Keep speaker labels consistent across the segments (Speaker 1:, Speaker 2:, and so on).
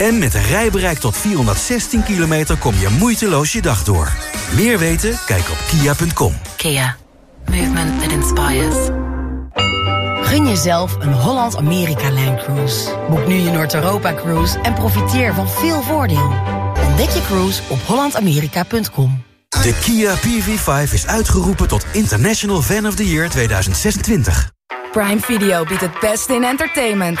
Speaker 1: En met een rijbereik tot 416 kilometer kom je moeiteloos je dag door. Meer weten? Kijk op kia.com.
Speaker 2: Kia. Movement that inspires.
Speaker 3: Gun jezelf een Holland-Amerika-lijn cruise. Boek nu je Noord-Europa-cruise en profiteer van veel voordeel. Ontdek je cruise op hollandamerika.com.
Speaker 1: De Kia PV5 is uitgeroepen tot International Fan of the Year 2026.
Speaker 4: Prime Video biedt het beste in entertainment.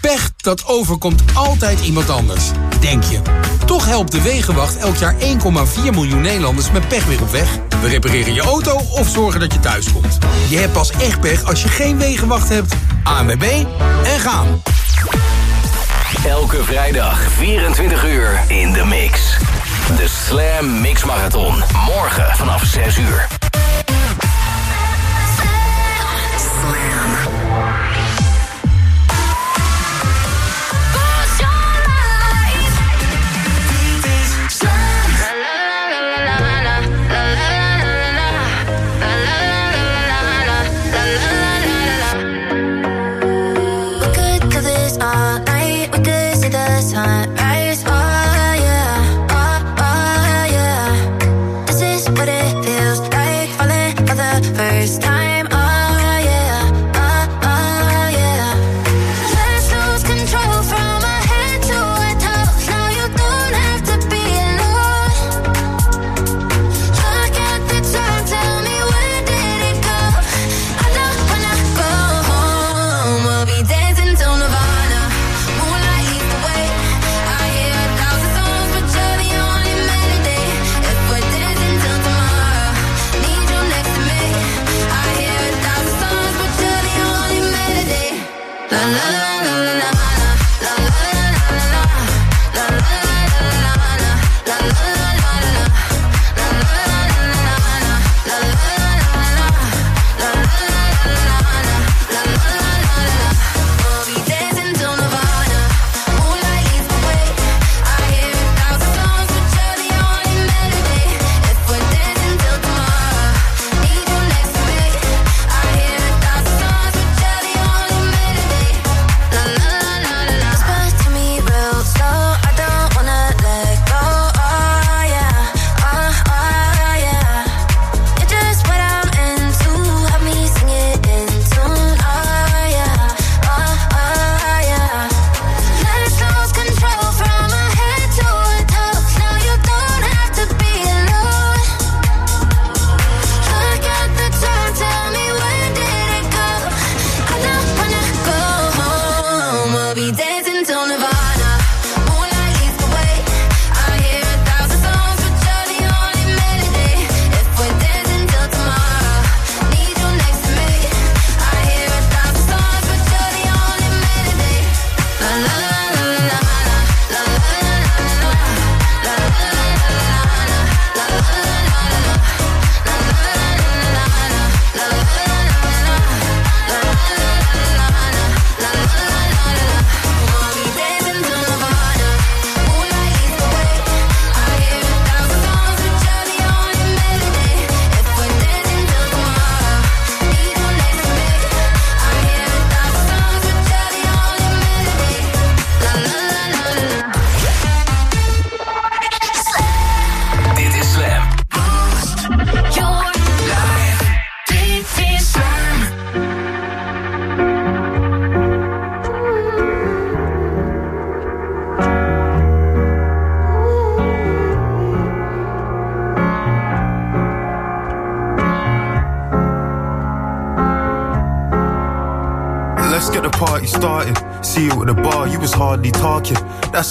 Speaker 5: Pech, dat overkomt altijd iemand anders. Denk je. Toch helpt de Wegenwacht elk jaar 1,4 miljoen Nederlanders met pech weer op weg. We repareren je auto of zorgen dat je thuis komt. Je hebt pas echt pech als je geen Wegenwacht hebt. ANWB en gaan.
Speaker 6: Elke vrijdag 24 uur in de mix. De Slam Mix Marathon. Morgen vanaf 6 uur.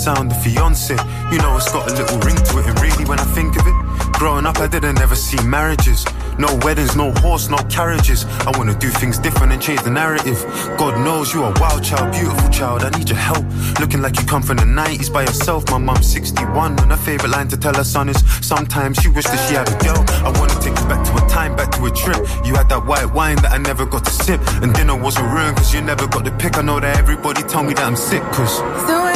Speaker 7: sound of fiance. You know, it's got a little ring to it, and really, when I think of it, growing up, I didn't ever see marriages. No weddings, no horse, no carriages. I wanna do things different and change the narrative. God knows you are a wild child, beautiful child. I need your help. Looking like you come from the 90s by yourself. My mom's 61, and her favorite line to tell her son is sometimes she wish that she had a girl. I wanna take you back to a time, back to a trip. You had that white wine that I never got to sip, and dinner wasn't ruined cause you never got the pick. I know that everybody told me that I'm sick, cause.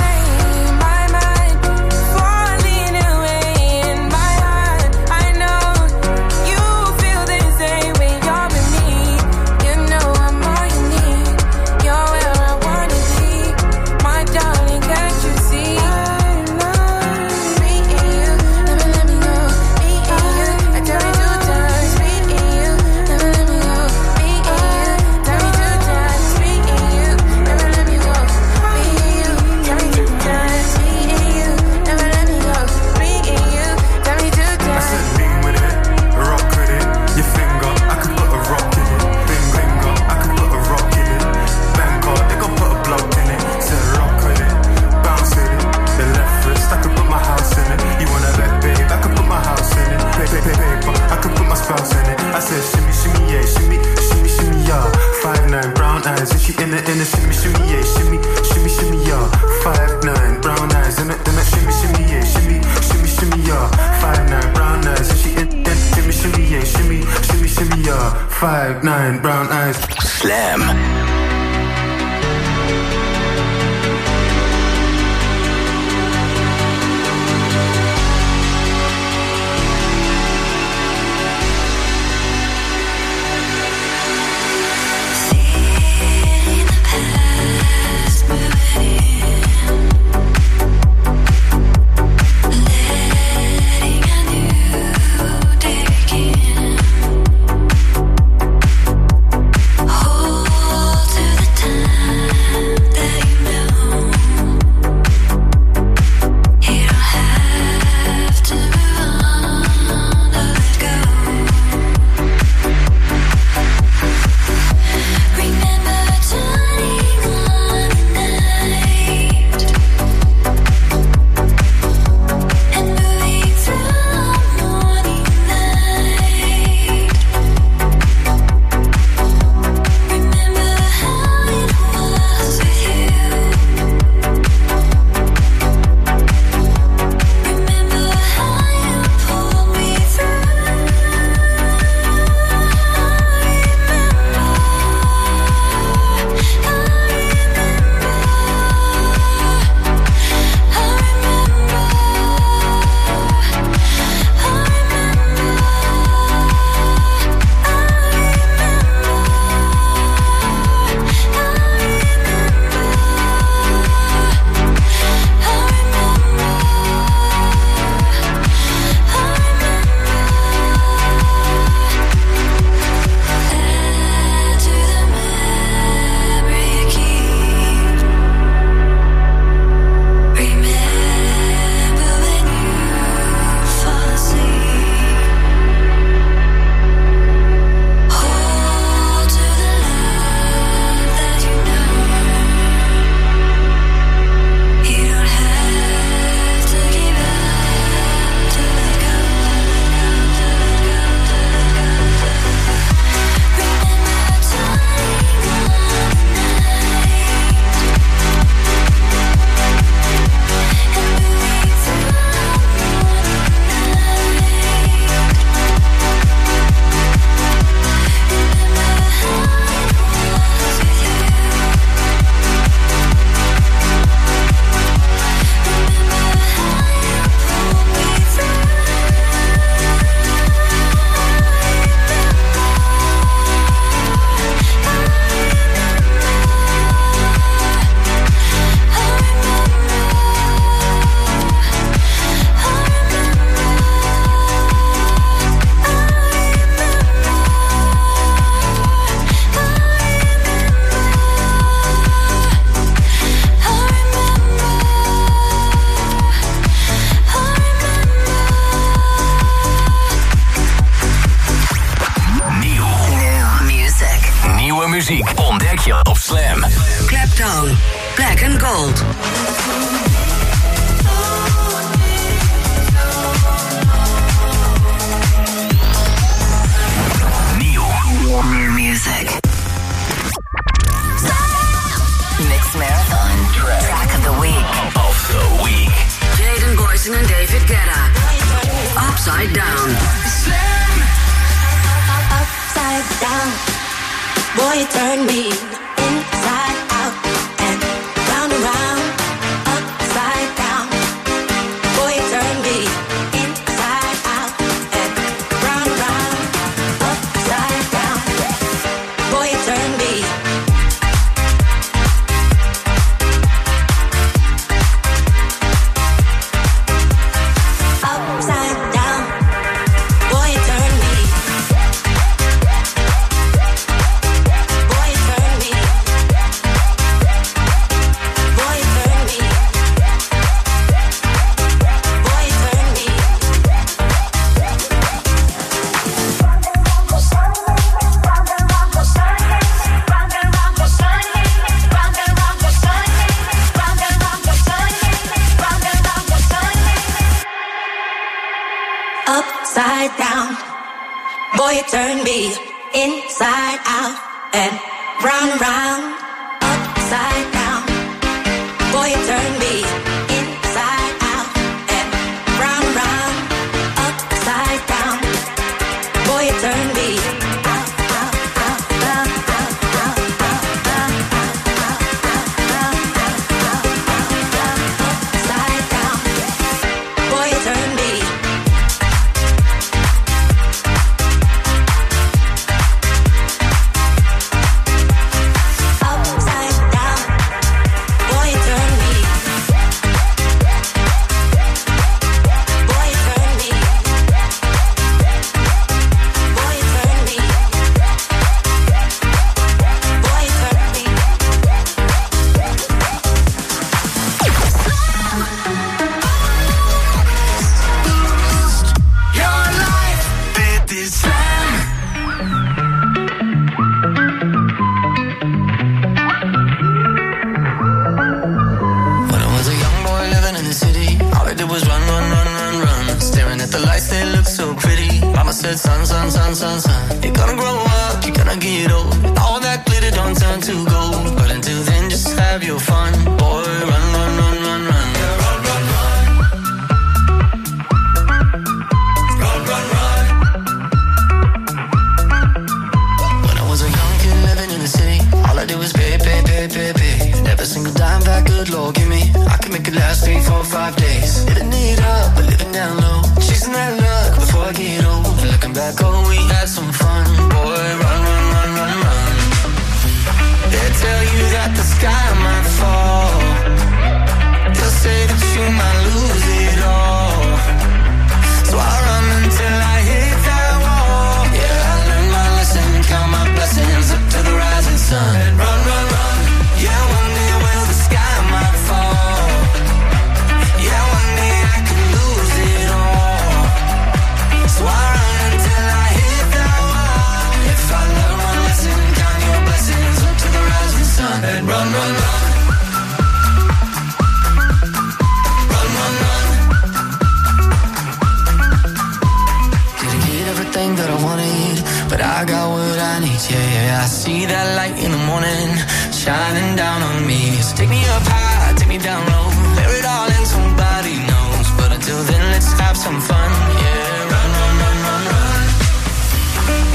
Speaker 8: but I got what I need. Yeah, yeah, I see that light in the morning shining down on me. So take me up high, take me down low, bury it all in somebody knows. But until then, let's have some fun. Yeah, run, run, run, run, run.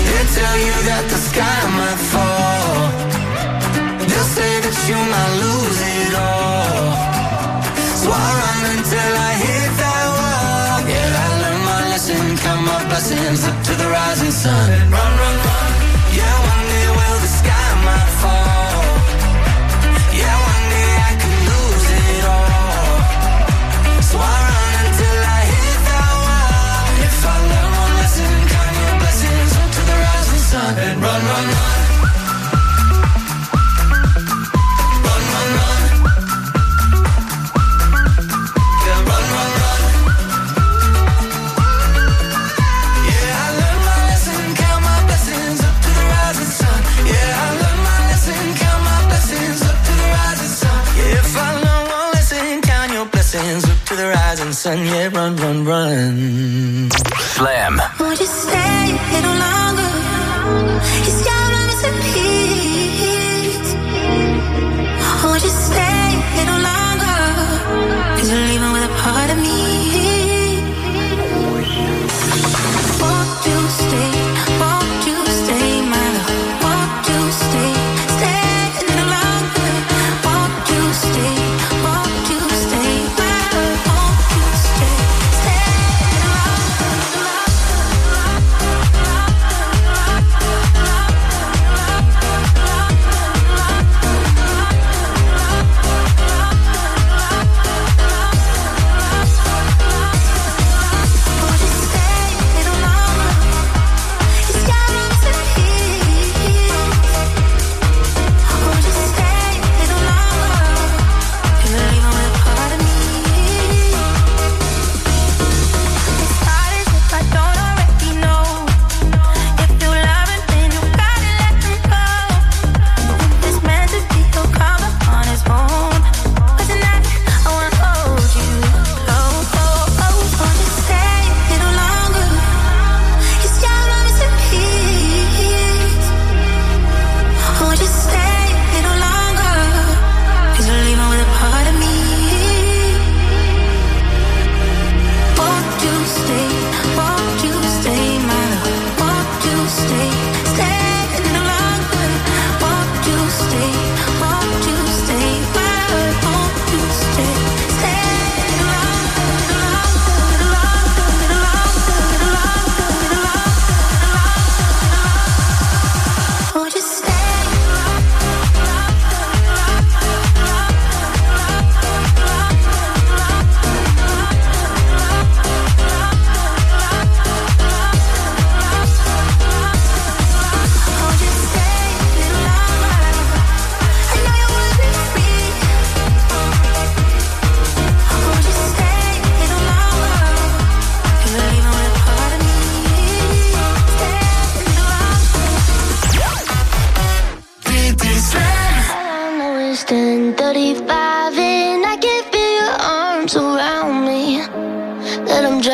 Speaker 8: They tell you that the sky might fall Up to the rising sun. Run, run, run. Yeah, one day will the sky might fall. Yeah, one day I could lose it all. So I run until I hit that wall. If I learn one lesson, blessings up to the rising sun. And run, run, run.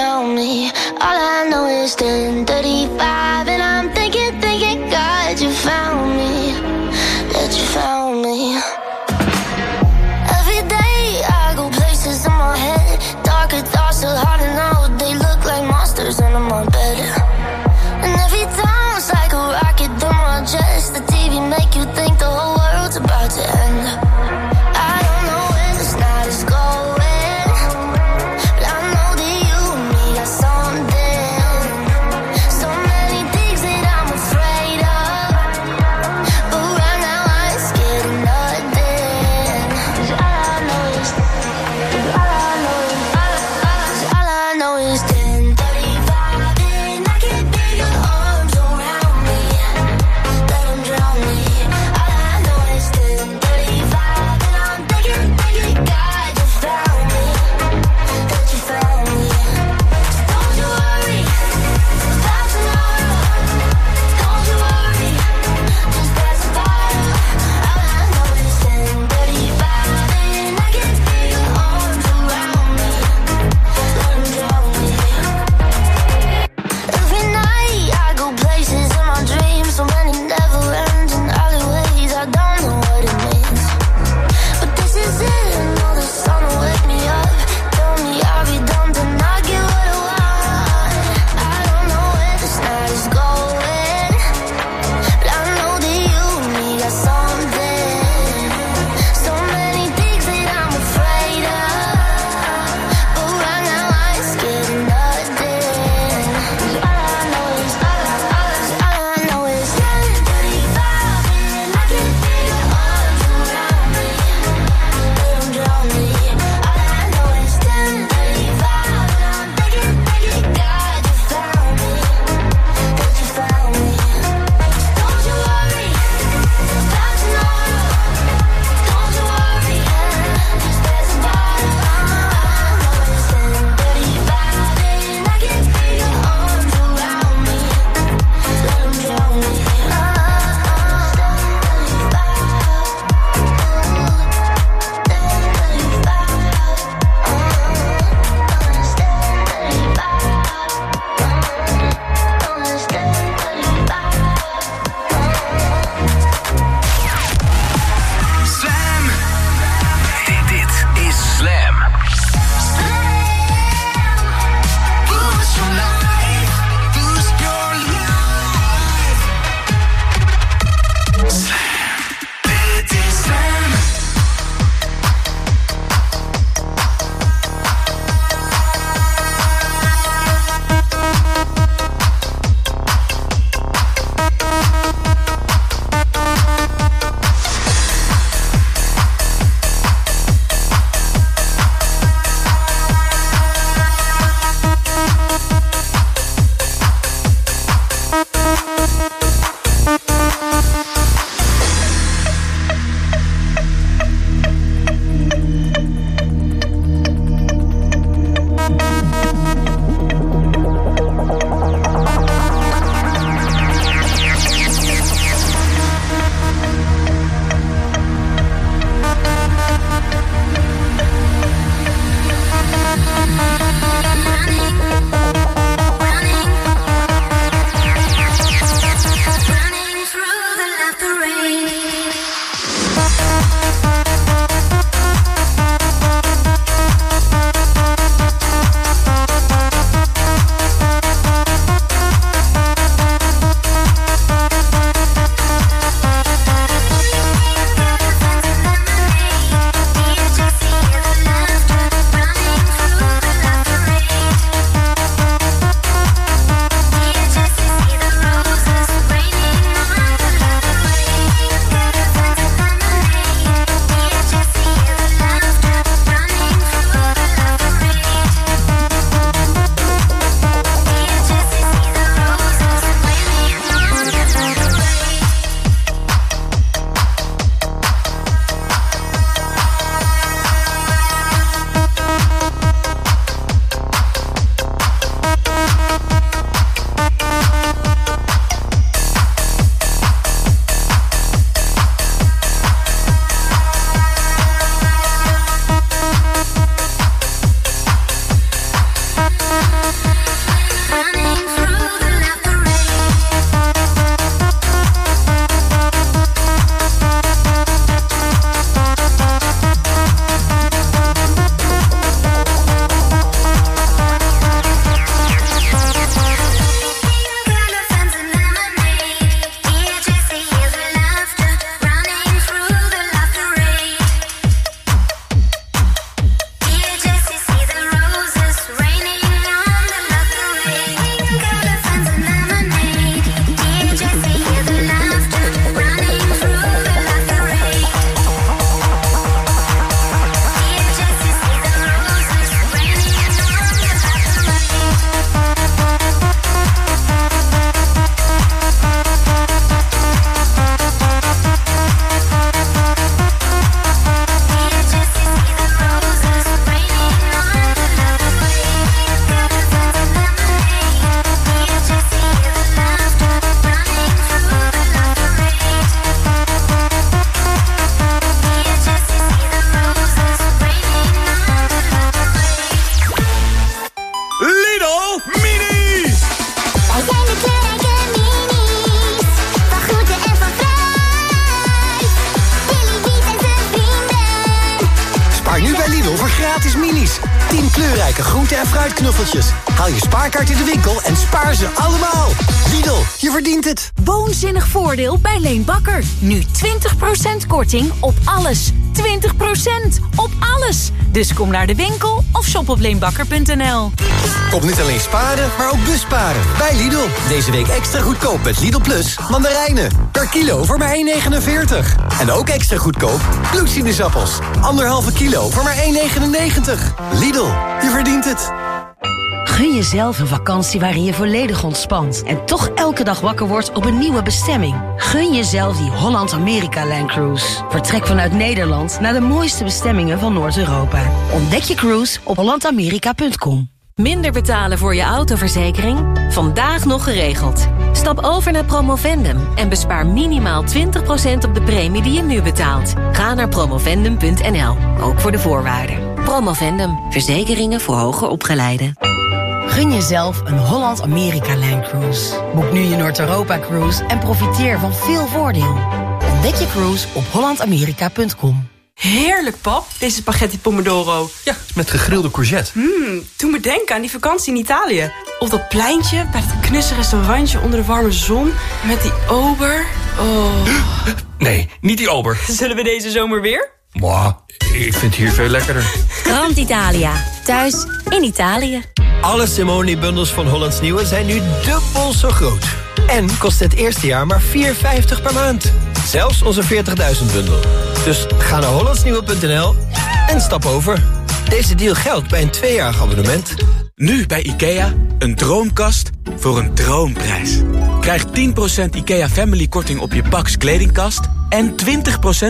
Speaker 9: Drown me. All I know is 10:35 and I'm
Speaker 10: korting op alles. 20% op alles. Dus kom naar de winkel of shop op leenbakker.nl.
Speaker 11: Kom niet alleen sparen, maar ook busparen. Bij Lidl. Deze week extra goedkoop met Lidl Plus mandarijnen. Per kilo voor maar 1,49. En ook extra goedkoop bloedsinusappels. Anderhalve kilo voor maar 1,99. Lidl, je verdient het.
Speaker 3: Gun jezelf een vakantie waarin je volledig ontspant... en toch elke dag wakker wordt op een nieuwe bestemming. Gun jezelf die Holland-Amerika-Line Cruise. Vertrek vanuit Nederland naar de mooiste bestemmingen van Noord-Europa. Ontdek je cruise op hollandamerika.com.
Speaker 12: Minder betalen voor je autoverzekering? Vandaag nog geregeld. Stap over naar Promovendum en bespaar minimaal 20% op de premie die je nu betaalt. Ga naar promovendum.nl, ook voor de voorwaarden. Promovendum, verzekeringen voor hoger opgeleiden.
Speaker 3: Gun jezelf een Holland-Amerika-Line Cruise. Boek nu je Noord-Europa-cruise en profiteer van veel voordeel. Ontdek je cruise op hollandamerika.com.
Speaker 13: Heerlijk, pap, deze spaghetti pomodoro.
Speaker 14: Ja, met gegrilde courgette.
Speaker 13: Mmm, doe me denken aan die vakantie in Italië. Op dat pleintje, bij dat knusse restaurantje onder de warme zon... met die ober. Oh.
Speaker 14: Nee, niet die ober.
Speaker 13: Zullen we deze zomer weer?
Speaker 14: Mwah, ik vind het hier veel lekkerder.
Speaker 12: Grand Italia. Thuis in Italië.
Speaker 11: Alle Simone-bundels van Hollands Nieuwe zijn nu dubbel zo groot. En kost het eerste jaar maar 4,50 per maand. Zelfs onze 40.000-bundel. Dus ga naar hollandsnieuwe.nl en stap over. Deze deal geldt bij een tweejarig abonnement.
Speaker 5: Nu bij IKEA, een droomkast voor een droomprijs. Krijg 10% IKEA Family korting op je Pax kledingkast... en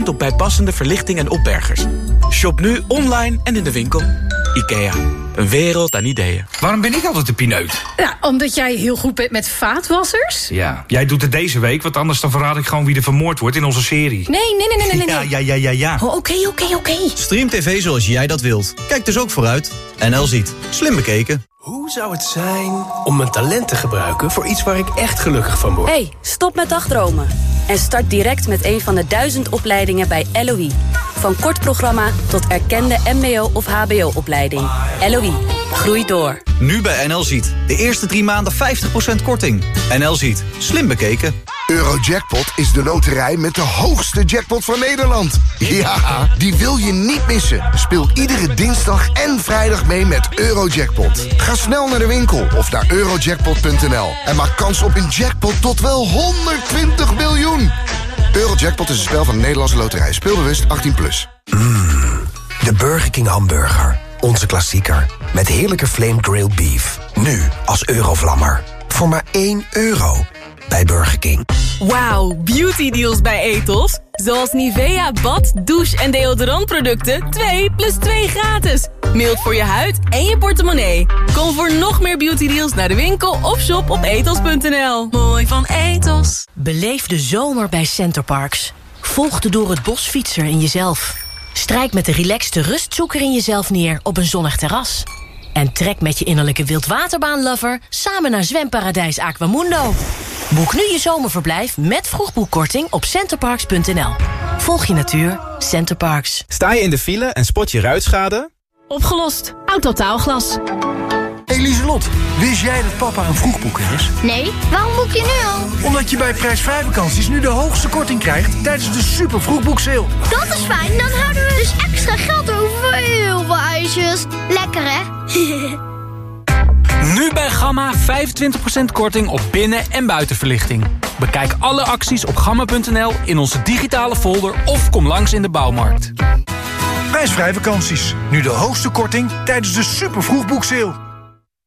Speaker 5: 20% op bijpassende verlichting en opbergers. Shop nu online en in de winkel. IKEA, een wereld aan ideeën.
Speaker 14: Waarom ben ik altijd de pineut?
Speaker 15: Ja, omdat jij heel goed bent met vaatwassers.
Speaker 14: Ja, jij doet het deze week, want anders dan verraad ik gewoon wie er vermoord wordt in onze serie.
Speaker 15: Nee, nee, nee, nee, nee. nee.
Speaker 16: Ja, ja, ja, ja, ja.
Speaker 15: Oh, Oké, oké, oké.
Speaker 16: Stream TV zoals jij dat wilt. Kijk dus ook vooruit. NL ziet. Slim bekeken.
Speaker 17: Hoe zou het zijn om mijn talent te gebruiken voor iets waar ik echt gelukkig van word?
Speaker 18: Hey, stop met dagdromen. En start direct met een van de duizend opleidingen bij LOE. Van kort programma tot erkende mbo- of hbo-opleiding. LOE, groei door.
Speaker 16: Nu bij NL ziet. De eerste drie maanden 50% korting. NL ziet. Slim bekeken.
Speaker 19: Eurojackpot is de loterij met de hoogste jackpot van Nederland. Ja, die wil je niet missen. Speel iedere dinsdag en vrijdag mee met Eurojackpot. Ga snel naar de winkel of naar eurojackpot.nl en maak kans op een jackpot tot wel 120 miljoen. Eurojackpot is een spel van de Nederlandse loterij. Speelbewust 18+. Plus.
Speaker 17: De Burger King hamburger. Onze klassieker. Met heerlijke flame grilled beef. Nu als eurovlammer. Voor maar 1 euro. Bij Burger King.
Speaker 20: Wauw, beauty deals bij Etos. Zoals Nivea bad, douche en deodorantproducten 2 plus 2 gratis. Mild voor je huid en je portemonnee. Kom voor nog meer beauty deals naar de winkel of shop op etos.nl. Mooi van Etos.
Speaker 21: Beleef de zomer bij Centerparks. Volg de door het bos fietser in jezelf. Strijk met de relaxte rustzoeker in jezelf neer op een zonnig terras. En trek met je innerlijke wildwaterbaanlover samen naar zwemparadijs Aquamundo. Boek nu je zomerverblijf met vroegboekkorting op centerparks.nl. Volg je natuur, Centerparks.
Speaker 22: Sta je in de file en spot je ruitschade?
Speaker 15: Opgelost. Autotaalglas.
Speaker 17: Hey Wist jij dat papa een vroegboeker is?
Speaker 9: Nee, waarom boek je nu al?
Speaker 17: Omdat je bij prijsvrij vakanties nu de hoogste korting krijgt tijdens de super vroegboekseil.
Speaker 9: Dat is fijn, dan houden we dus extra geld over voor heel veel ijsjes. Lekker hè?
Speaker 23: Nu bij Gamma 25% korting op binnen- en buitenverlichting. Bekijk alle acties op gamma.nl in onze digitale folder of kom langs in de bouwmarkt.
Speaker 17: Prijsvrij vakanties. Nu de hoogste korting tijdens de super vroegboekseil.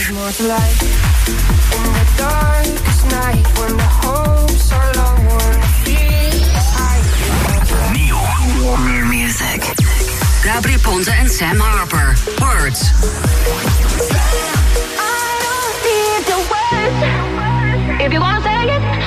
Speaker 6: there's more.
Speaker 24: In the darkest night, when the
Speaker 25: music. Gabri Ponte en Sam Harper. Words.
Speaker 6: If you wanna say it.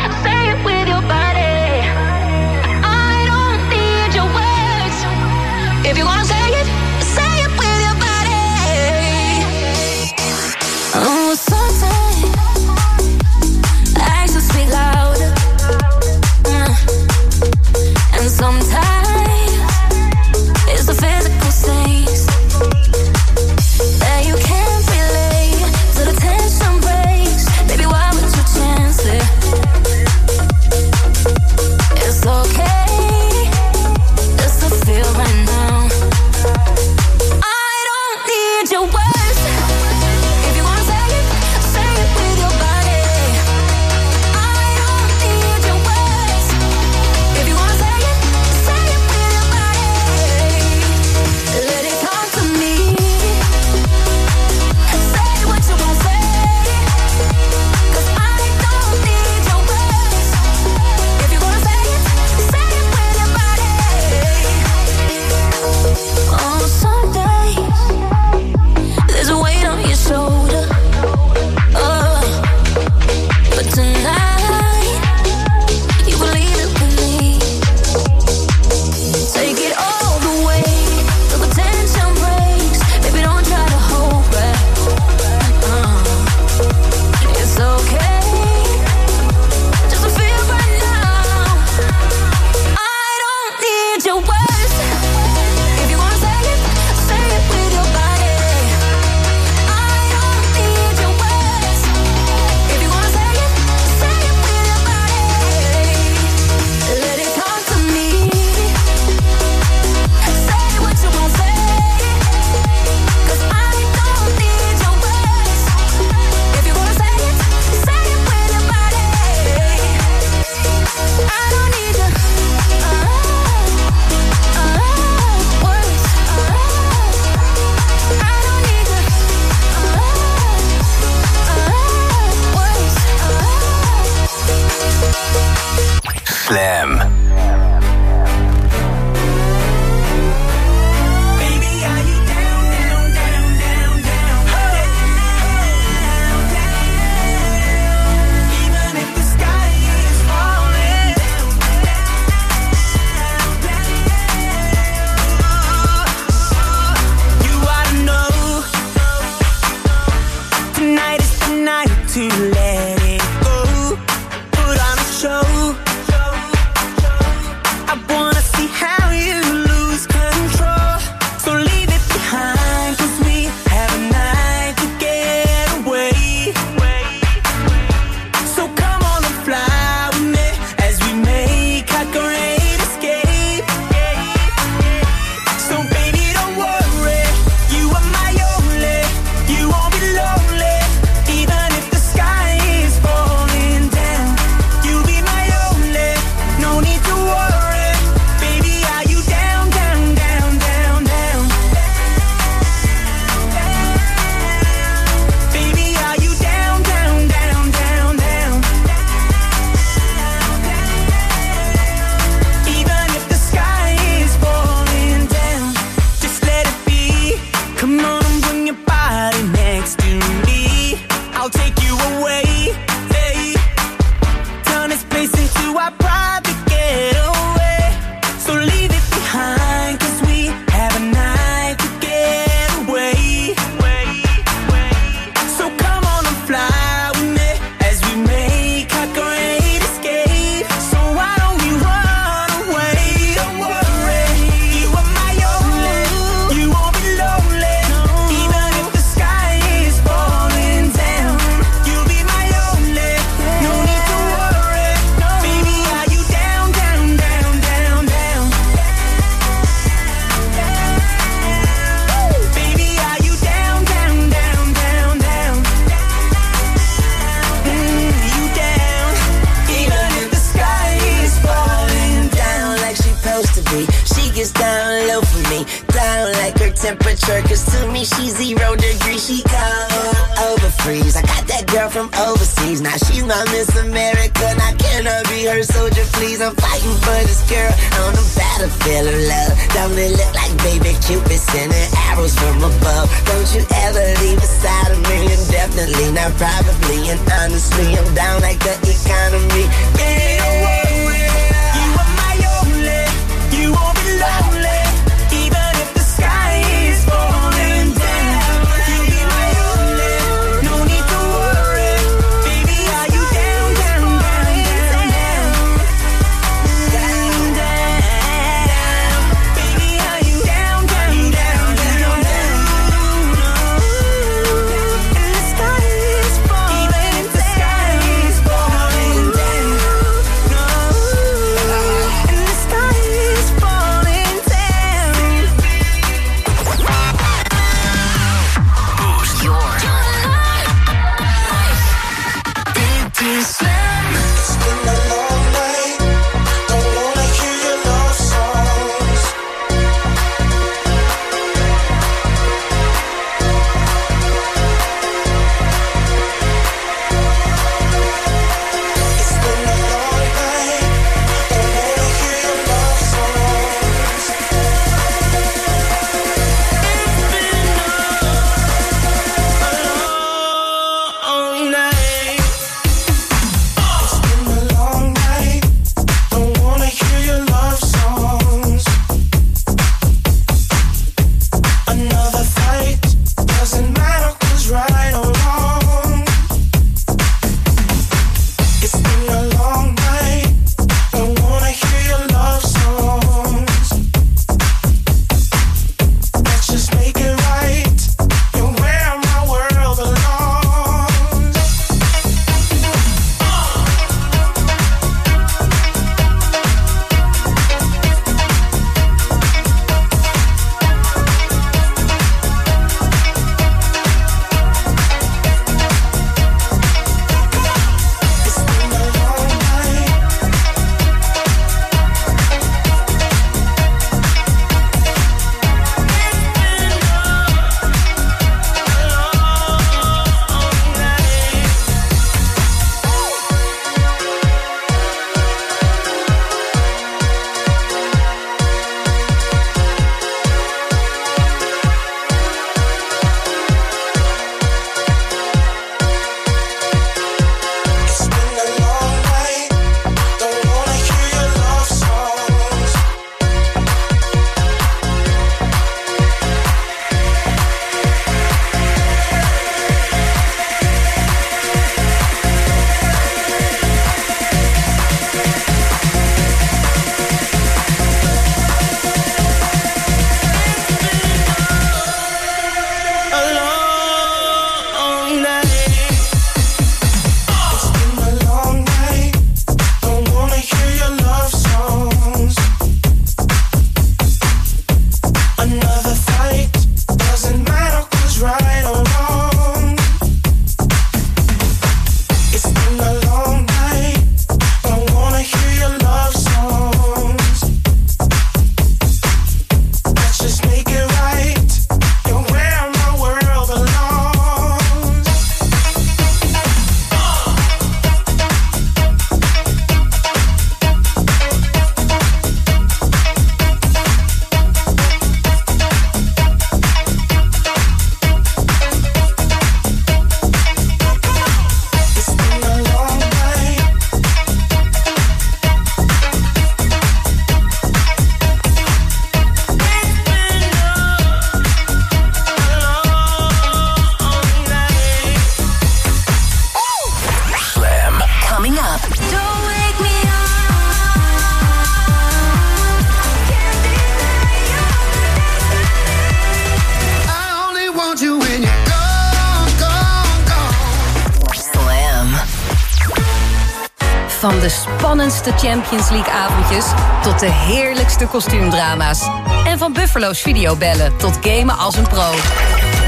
Speaker 18: Van de spannendste Champions League avondjes tot de heerlijkste kostuumdrama's. En van Buffalo's videobellen tot gamen als een pro.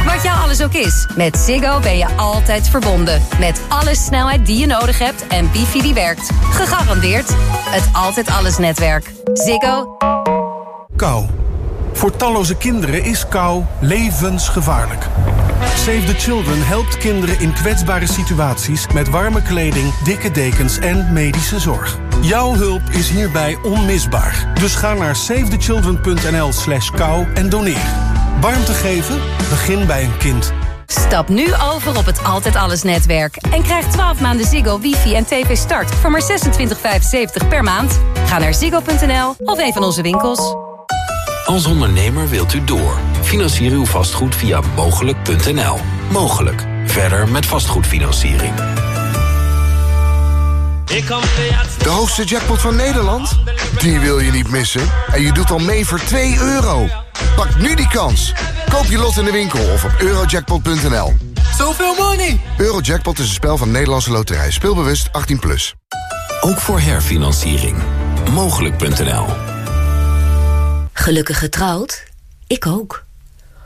Speaker 18: Wat jou alles ook is, met Ziggo ben je altijd verbonden. Met alle snelheid die je nodig hebt en wifi die werkt. Gegarandeerd het Altijd Alles netwerk. Ziggo.
Speaker 17: Kou. Voor talloze kinderen is kou levensgevaarlijk. Save the Children helpt kinderen in kwetsbare situaties met warme kleding, dikke dekens en medische zorg. Jouw hulp is hierbij onmisbaar. Dus ga naar savethechildren.nl slash kou en doneer. Warmte geven? Begin bij een kind.
Speaker 18: Stap nu over op het Altijd Alles netwerk. En krijg 12 maanden Ziggo, wifi en tv start voor maar 26,75 per maand. Ga naar ziggo.nl of een van onze winkels.
Speaker 26: Als ondernemer wilt u door. Financier uw vastgoed via mogelijk.nl. Mogelijk. Verder met vastgoedfinanciering.
Speaker 19: De hoogste jackpot van Nederland? Die wil je niet missen. En je doet al mee voor 2 euro. Pak nu die kans. Koop je lot in de winkel of op eurojackpot.nl.
Speaker 26: Zoveel money!
Speaker 19: Eurojackpot is een spel van Nederlandse Loterij. Speelbewust 18+. Plus.
Speaker 26: Ook voor herfinanciering. Mogelijk.nl.
Speaker 27: Gelukkig getrouwd? Ik ook.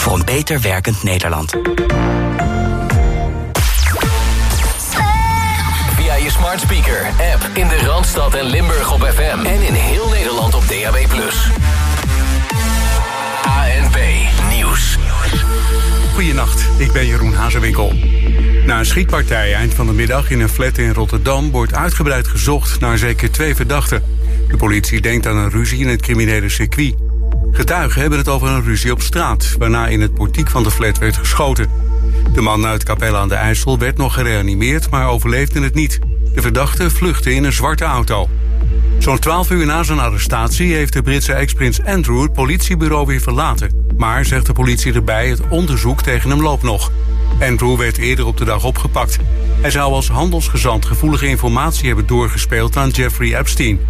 Speaker 28: voor een beter werkend Nederland.
Speaker 26: Via je smart speaker, app in de Randstad en Limburg op FM. En in heel Nederland op DAB+. ANP Nieuws.
Speaker 29: Goedenacht, ik ben Jeroen Hazewinkel. Na een schietpartij eind van de middag in een flat in Rotterdam... wordt uitgebreid gezocht naar zeker twee verdachten. De politie denkt aan een ruzie in het criminele circuit. Getuigen hebben het over een ruzie op straat... waarna in het portiek van de flat werd geschoten. De man uit Capelle aan de IJssel werd nog gereanimeerd... maar overleefde het niet. De verdachte vluchtte in een zwarte auto. Zo'n 12 uur na zijn arrestatie heeft de Britse ex-prins Andrew het politiebureau weer verlaten. Maar, zegt de politie erbij, het onderzoek tegen hem loopt nog. Andrew werd eerder op de dag opgepakt. Hij zou als handelsgezant gevoelige informatie hebben doorgespeeld aan Jeffrey Epstein.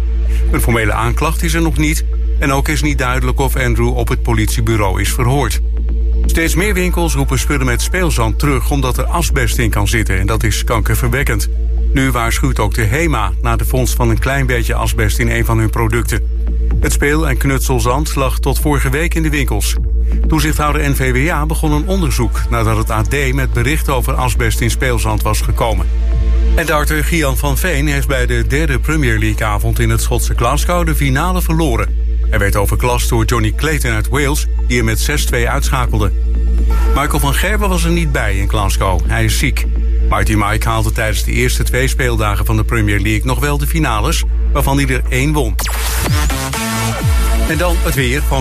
Speaker 29: Een formele aanklacht is er nog niet en ook is niet duidelijk of Andrew op het politiebureau is verhoord. Steeds meer winkels roepen spullen met speelzand terug omdat er asbest in kan zitten en dat is kankerverwekkend. Nu waarschuwt ook de HEMA na de vondst van een klein beetje asbest in een van hun producten. Het speel- en knutselzand lag tot vorige week in de winkels. Toezichthouder NVWA begon een onderzoek nadat het AD met bericht over asbest in speelzand was gekomen. En darter Gian van Veen heeft bij de derde Premier League-avond in het Schotse Glasgow de finale verloren. Hij werd overklast door Johnny Clayton uit Wales, die hem met 6-2 uitschakelde. Michael van Gerwen was er niet bij in Glasgow. Hij is ziek. Mighty Mike haalde tijdens de eerste twee speeldagen van de Premier League nog wel de finales, waarvan hij er één won. En dan het weer van